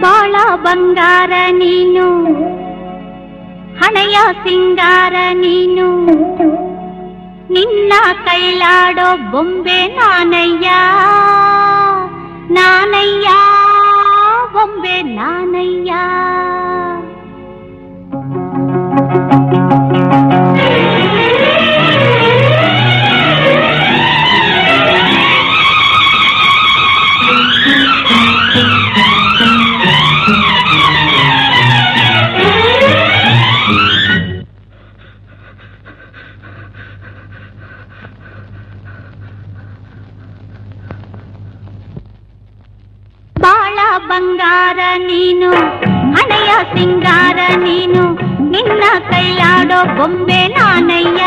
ಬಾಳ ಬಂಗಾರ ನೀನು. ಹಣೆಯ ಸಿಂಗಾರ ನೀನು. ನಿನ್ನ ಕೈಲಾಡೋ ಬೊಂಬೆ ನಾನಯ್ಯ. ನಾನಯ್ಯ ಬೊಂಬೆ ನಾನಯ್ಯ. ಬಂಗಾರ ನೀನು ಹಣೆಯ ಸಿಂಗಾರ ನೀನು ನಿನ್ನ ಕೈಯಾಡೋ ಬೊಂಬೆ ನಾನಯ್ಯ.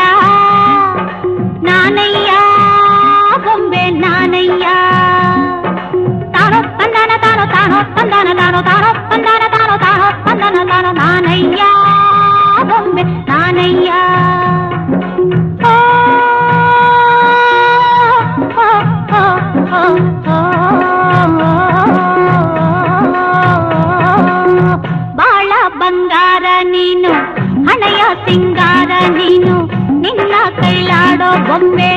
ನಾನಯ್ಯ ಬೊಂಬೆ ನಾನಯ್ಯ. ತಾನೋ ತಂದಾನ ತಾನೋ ತಾನೋ ತಂದಾನ ತಾನೋ ತಾನೋ ತಂದಾನ ತಾನೋ ತಾನೋ ತಂದಾನ ತಾನೋ ನಾನಯ್ಯ ಬೊಂಬೆ ನಾನಯ್ಯ ಓ, ಓ, ಓ. ನಿನ್ನ ಕೈಲಾಡೋ ಬೊಂಬೆ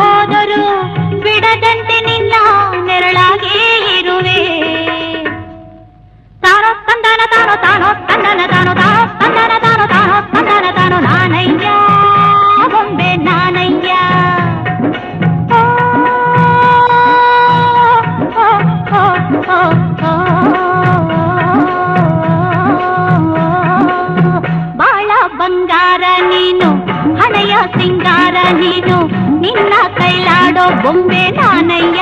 ಹೋದರು ಬಿಡದಂತೆ ನಿನ್ನ ನೆರಳಾಗಿ ಇರುವೆ. ತಾನೋ ತಂದನ, ತಾನೋ ತಾನೋ ತಂದನ, ತಾನೋ ತಾನೋ ತಂದನ, ತಾನೋ ತಾನೋ ತಂದನ, ತಾನೋ ನಾನಯ್ಯ. ಬೊಂಬೆ ನಾನಯ್ಯ. ಬಾಳ ಬಂಗಾರ ನೀನು, ಹಣೆಯ ಸಿಂಗಾರ ನೀನು, ನಿನ್ನ ಕೈಲಾಡೋ ಬೊಂಬೆ ನಾನಯ್ಯ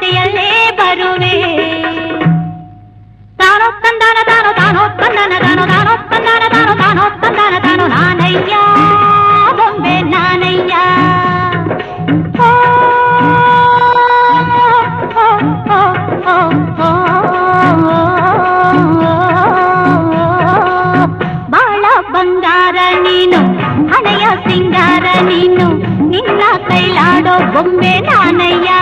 ಜೊತೆಯಲ್ಲೇ ಬರುವೆ. ತಾನೋತ್ಪಂದಾನ ತಾನೋ ತಾನೋ ತಾನೋ ತಾನೋ ನಾನಯ್ಯ ಬೊಂಬೆ ನಾನಯ್ಯ.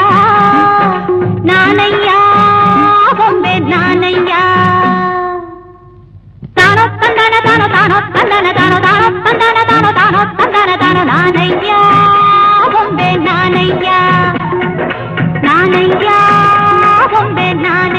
नान